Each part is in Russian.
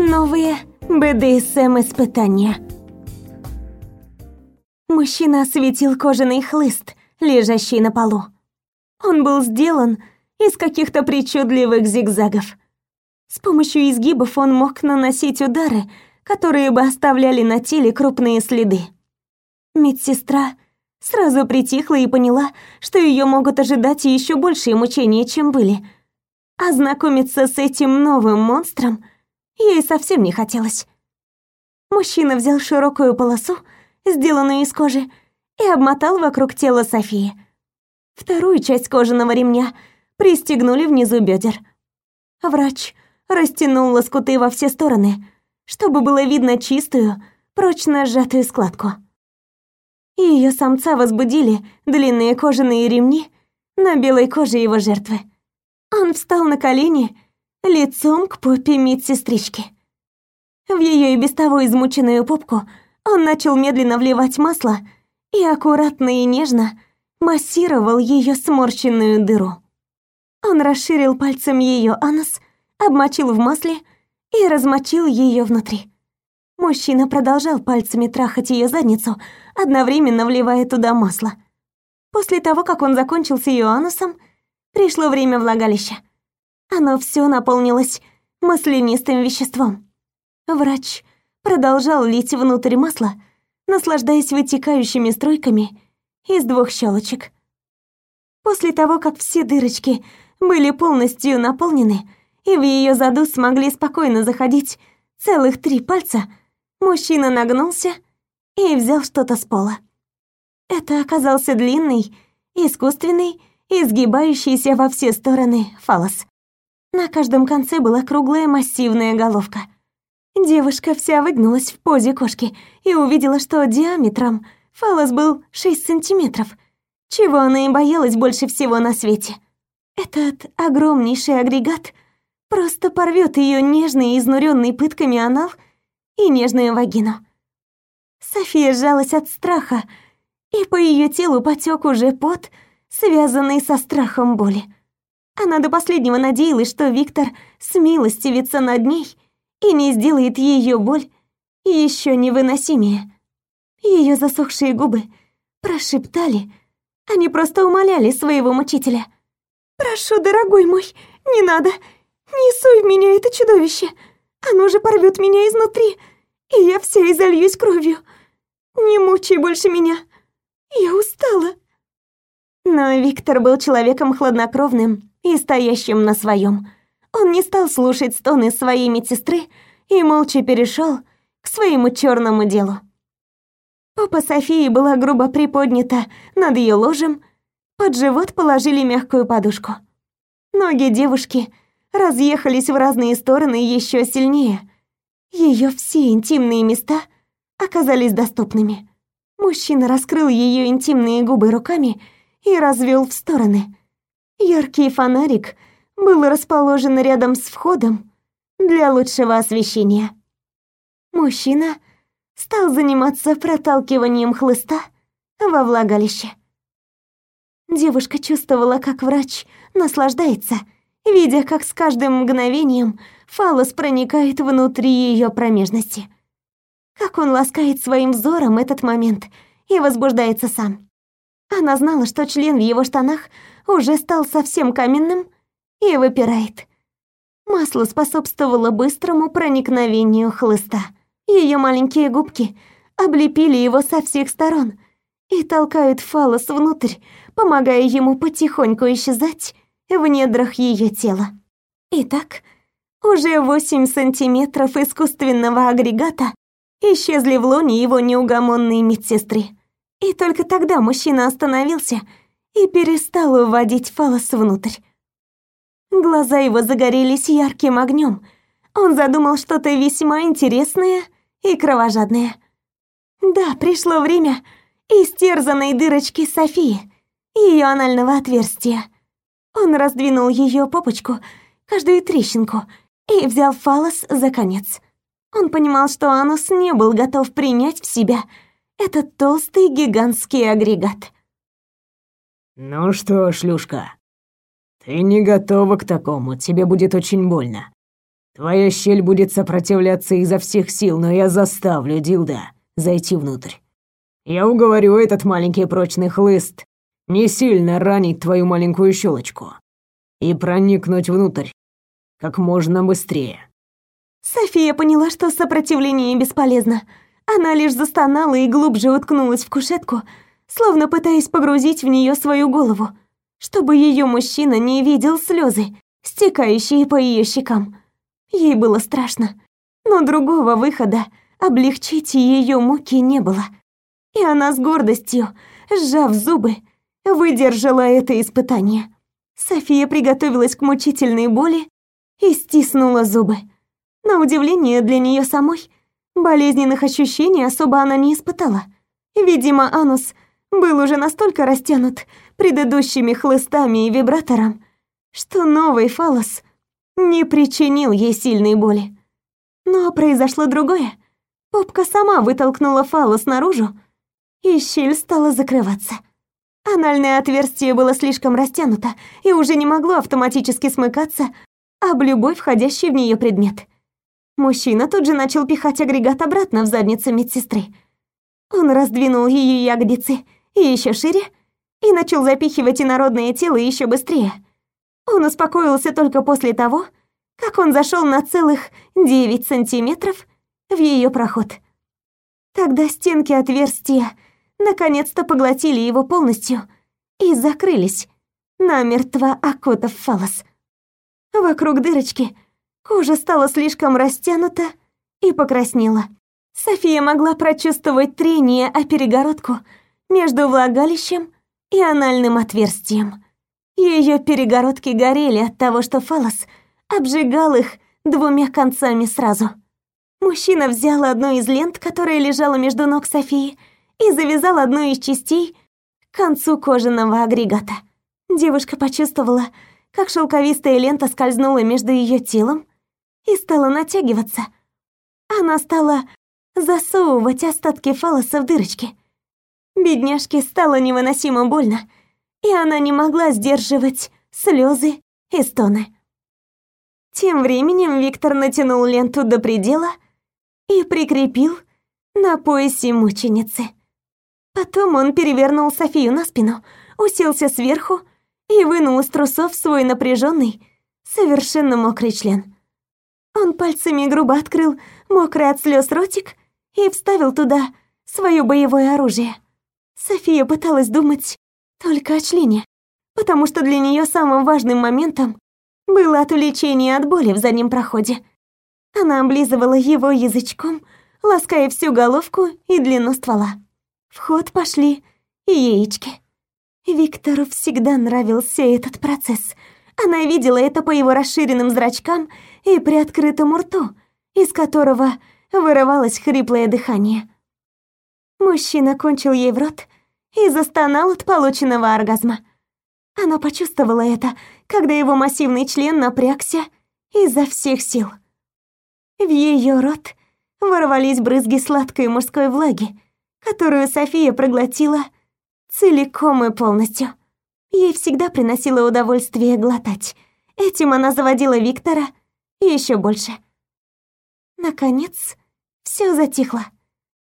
Новые БДСМ-испытания. Мужчина осветил кожаный хлыст, лежащий на полу. Он был сделан из каких-то причудливых зигзагов. С помощью изгибов он мог наносить удары, которые бы оставляли на теле крупные следы. Медсестра сразу притихла и поняла, что ее могут ожидать еще большие мучения, чем были. А знакомиться с этим новым монстром ей совсем не хотелось. Мужчина взял широкую полосу, сделанную из кожи, и обмотал вокруг тела Софии. Вторую часть кожаного ремня пристегнули внизу бедер. Врач растянул лоскуты во все стороны, чтобы было видно чистую, прочно сжатую складку. Ее самца возбудили длинные кожаные ремни на белой коже его жертвы. Он встал на колени, лицом к попе медсестрички. В ее и без того измученную попку он начал медленно вливать масло и аккуратно и нежно массировал ее сморщенную дыру. Он расширил пальцем ее анус, обмочил в масле и размочил ее внутри. Мужчина продолжал пальцами трахать ее задницу, одновременно вливая туда масло. После того, как он закончил с ее анусом, пришло время влагалища. Оно все наполнилось маслянистым веществом. Врач продолжал лить внутрь масло, наслаждаясь вытекающими струйками из двух щелочек. После того, как все дырочки были полностью наполнены, и в ее заду смогли спокойно заходить целых три пальца, мужчина нагнулся и взял что-то с пола. Это оказался длинный, искусственный, изгибающийся во все стороны фалос. На каждом конце была круглая массивная головка. Девушка вся выгнулась в позе кошки и увидела, что диаметром фалос был 6 сантиметров, чего она и боялась больше всего на свете. Этот огромнейший агрегат просто порвет ее нежный и изнуренный пытками анал и нежную вагину. София сжалась от страха, и по ее телу потек уже пот, связанный со страхом боли. Она до последнего надеялась, что Виктор смилостивится над ней и не сделает ее боль еще невыносимее. Ее засохшие губы прошептали, они просто умоляли своего мучителя. «Прошу, дорогой мой, не надо, не суй в меня это чудовище, оно же порвет меня изнутри, и я вся изольюсь кровью. Не мучай больше меня, я устала». Но Виктор был человеком хладнокровным и стоящим на своем. Он не стал слушать стоны своей медсестры и молча перешел к своему черному делу. Попа Софии была грубо приподнята над ее ложем, под живот положили мягкую подушку. Ноги девушки разъехались в разные стороны еще сильнее. Ее все интимные места оказались доступными. Мужчина раскрыл ее интимные губы руками и развел в стороны. Яркий фонарик был расположен рядом с входом для лучшего освещения. Мужчина стал заниматься проталкиванием хлыста во влагалище. Девушка чувствовала, как врач наслаждается, видя, как с каждым мгновением фалос проникает внутри ее промежности. Как он ласкает своим взором этот момент и возбуждается сам. Она знала, что член в его штанах уже стал совсем каменным и выпирает. Масло способствовало быстрому проникновению хлыста. Ее маленькие губки облепили его со всех сторон и толкают фалос внутрь, помогая ему потихоньку исчезать в недрах ее тела. Итак, уже 8 сантиметров искусственного агрегата исчезли в лоне его неугомонной медсестры. И только тогда мужчина остановился и перестал уводить фалос внутрь. Глаза его загорелись ярким огнем. Он задумал что-то весьма интересное и кровожадное. Да, пришло время истерзанной дырочки Софии, ее анального отверстия. Он раздвинул ее попочку, каждую трещинку, и взял фалос за конец. Он понимал, что анус не был готов принять в себя этот толстый гигантский агрегат. «Ну что, шлюшка, ты не готова к такому, тебе будет очень больно. Твоя щель будет сопротивляться изо всех сил, но я заставлю Дилда зайти внутрь. Я уговорю этот маленький прочный хлыст не сильно ранить твою маленькую щелочку и проникнуть внутрь как можно быстрее. София поняла, что сопротивление бесполезно. Она лишь застонала и глубже уткнулась в кушетку, словно пытаясь погрузить в нее свою голову, чтобы ее мужчина не видел слезы, стекающие по ее щекам. Ей было страшно, но другого выхода облегчить ее муки не было. И она с гордостью, сжав зубы, выдержала это испытание. София приготовилась к мучительной боли и стиснула зубы. На удивление для нее самой, болезненных ощущений особо она не испытала. Видимо, анус был уже настолько растянут предыдущими хлыстами и вибратором, что новый фалос не причинил ей сильной боли. Но произошло другое. Попка сама вытолкнула фалос наружу, и щель стала закрываться. Анальное отверстие было слишком растянуто и уже не могло автоматически смыкаться об любой входящий в нее предмет. Мужчина тут же начал пихать агрегат обратно в задницу медсестры. Он раздвинул ее ягодицы еще шире и начал запихивать инородное тело еще быстрее – он успокоился только после того, как он зашел на целых 9 сантиметров в ее проход. Тогда стенки отверстия наконец-то поглотили его полностью и закрылись, намертво окутав фалос. Вокруг дырочки кожа стала слишком растянута и покраснела. София могла прочувствовать трение о перегородку между влагалищем и анальным отверстием. Ее перегородки горели от того, что фалос обжигал их двумя концами сразу. Мужчина взял одну из лент, которая лежала между ног Софии, и завязал одну из частей к концу кожаного агрегата. Девушка почувствовала, как шелковистая лента скользнула между ее телом и стала натягиваться. Она стала засовывать остатки фалоса в дырочки. Бедняжке стало невыносимо больно, и она не могла сдерживать слезы и стоны. Тем временем Виктор натянул ленту до предела и прикрепил на поясе мученицы. Потом он перевернул Софию на спину, уселся сверху и вынул из трусов свой напряженный, совершенно мокрый член. Он пальцами грубо открыл мокрый от слез ротик и вставил туда свое боевое оружие. София пыталась думать только о члене, потому что для нее самым важным моментом было отвлечение от боли в заднем проходе. Она облизывала его язычком, лаская всю головку и длину ствола. В ход пошли и яички. Виктору всегда нравился этот процесс. Она видела это по его расширенным зрачкам и приоткрытому рту, из которого вырывалось хриплое дыхание. Мужчина кончил ей в рот, и застонал от полученного оргазма. Она почувствовала это, когда его массивный член напрягся изо всех сил. В ее рот ворвались брызги сладкой мужской влаги, которую София проглотила целиком и полностью. Ей всегда приносило удовольствие глотать. Этим она заводила Виктора еще больше. Наконец, все затихло.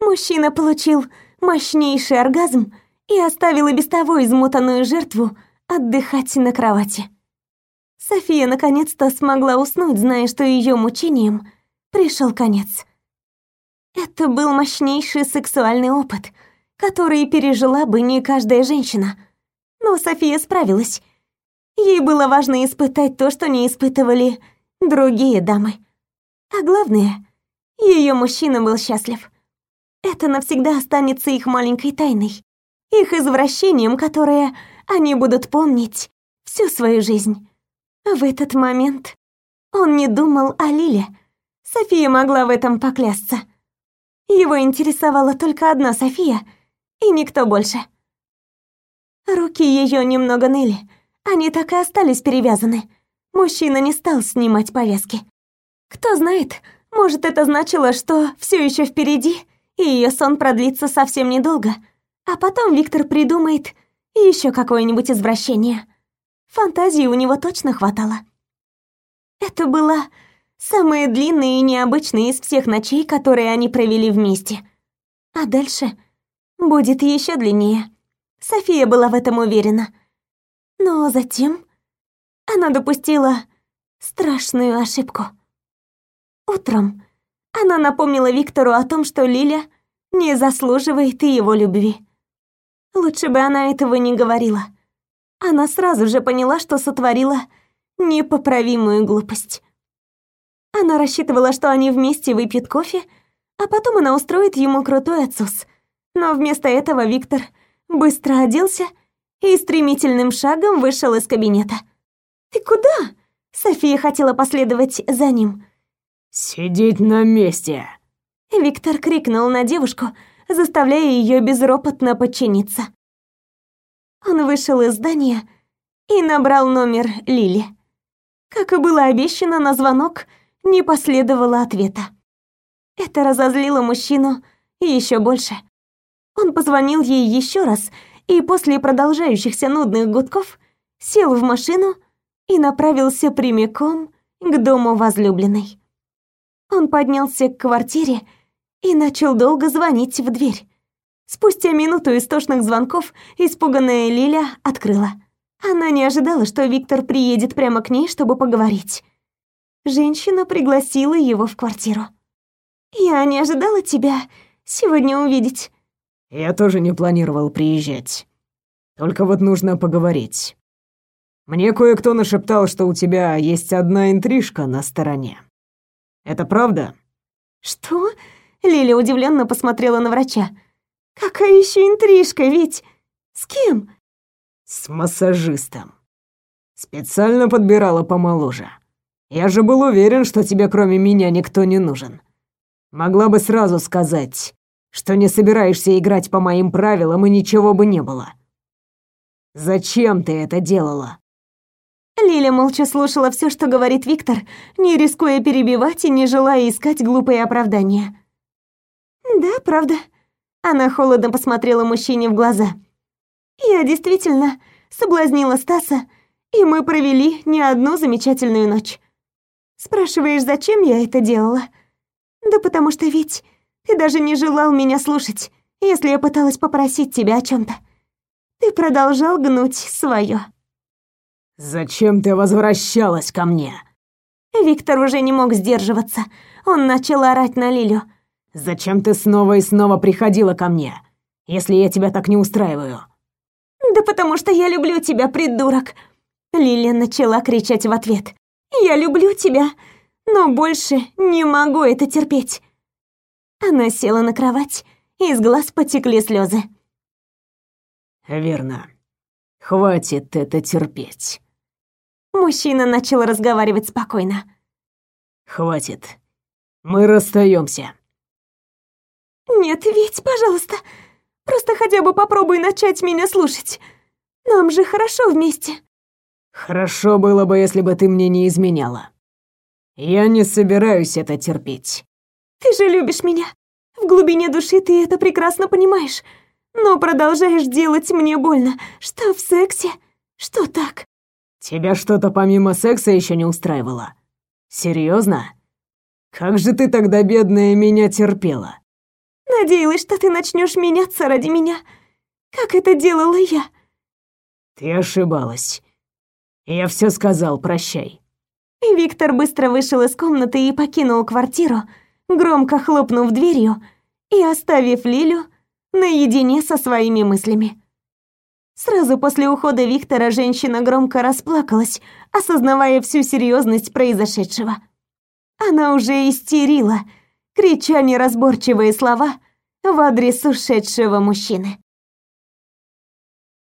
Мужчина получил мощнейший оргазм и оставила без того измотанную жертву отдыхать на кровати. София наконец-то смогла уснуть, зная, что ее мучениям пришел конец. Это был мощнейший сексуальный опыт, который пережила бы не каждая женщина. Но София справилась. Ей было важно испытать то, что не испытывали другие дамы. А главное, ее мужчина был счастлив. Это навсегда останется их маленькой тайной их извращением, которое они будут помнить всю свою жизнь. В этот момент он не думал о Лиле. София могла в этом поклясться. Его интересовала только одна София и никто больше. Руки ее немного ныли. Они так и остались перевязаны. Мужчина не стал снимать повязки. Кто знает, может, это значило, что все еще впереди, и ее сон продлится совсем недолго — а потом Виктор придумает еще какое-нибудь извращение. Фантазии у него точно хватало. Это была самые длинные и необычные из всех ночей, которые они провели вместе. А дальше будет еще длиннее. София была в этом уверена. Но затем она допустила страшную ошибку. Утром она напомнила Виктору о том, что Лиля не заслуживает и его любви. Лучше бы она этого не говорила. Она сразу же поняла, что сотворила непоправимую глупость. Она рассчитывала, что они вместе выпьют кофе, а потом она устроит ему крутой отсос. Но вместо этого Виктор быстро оделся и стремительным шагом вышел из кабинета. «Ты куда?» София хотела последовать за ним. «Сидеть на месте!» Виктор крикнул на девушку, заставляя ее безропотно подчиниться. Он вышел из здания и набрал номер Лили. Как и было обещано, на звонок не последовало ответа. Это разозлило мужчину еще больше. Он позвонил ей еще раз и после продолжающихся нудных гудков сел в машину и направился прямиком к дому возлюбленной. Он поднялся к квартире и начал долго звонить в дверь. Спустя минуту истошных звонков испуганная Лиля открыла. Она не ожидала, что Виктор приедет прямо к ней, чтобы поговорить. Женщина пригласила его в квартиру. «Я не ожидала тебя сегодня увидеть». «Я тоже не планировал приезжать. Только вот нужно поговорить. Мне кое-кто нашептал, что у тебя есть одна интрижка на стороне. Это правда?» «Что?» Лиля удивленно посмотрела на врача. «Какая еще интрижка, ведь? С кем?» «С массажистом. Специально подбирала помоложе. Я же был уверен, что тебе кроме меня никто не нужен. Могла бы сразу сказать, что не собираешься играть по моим правилам и ничего бы не было. Зачем ты это делала?» Лиля молча слушала все, что говорит Виктор, не рискуя перебивать и не желая искать глупые оправдания. «Да, правда». Она холодно посмотрела мужчине в глаза. «Я действительно соблазнила Стаса, и мы провели не одну замечательную ночь. Спрашиваешь, зачем я это делала? Да потому что ведь ты даже не желал меня слушать, если я пыталась попросить тебя о чем то Ты продолжал гнуть свое. «Зачем ты возвращалась ко мне?» Виктор уже не мог сдерживаться. Он начал орать на Лилю. «Зачем ты снова и снова приходила ко мне, если я тебя так не устраиваю?» «Да потому что я люблю тебя, придурок!» Лилия начала кричать в ответ. «Я люблю тебя, но больше не могу это терпеть!» Она села на кровать, и из глаз потекли слезы. «Верно. Хватит это терпеть. Мужчина начал разговаривать спокойно. «Хватит. Мы расстаемся. «Нет, ведь, пожалуйста, просто хотя бы попробуй начать меня слушать. Нам же хорошо вместе». «Хорошо было бы, если бы ты мне не изменяла. Я не собираюсь это терпеть». «Ты же любишь меня. В глубине души ты это прекрасно понимаешь. Но продолжаешь делать мне больно. Что в сексе, что так. Тебя что-то помимо секса еще не устраивало? Серьезно? Как же ты тогда, бедная, меня терпела? Надеялась, что ты начнешь меняться ради меня, как это делала я. Ты ошибалась. Я все сказал, прощай. Виктор быстро вышел из комнаты и покинул квартиру, громко хлопнув дверью и оставив Лилю наедине со своими мыслями. Сразу после ухода Виктора женщина громко расплакалась, осознавая всю серьезность произошедшего. Она уже истерила, крича неразборчивые слова в адрес ушедшего мужчины.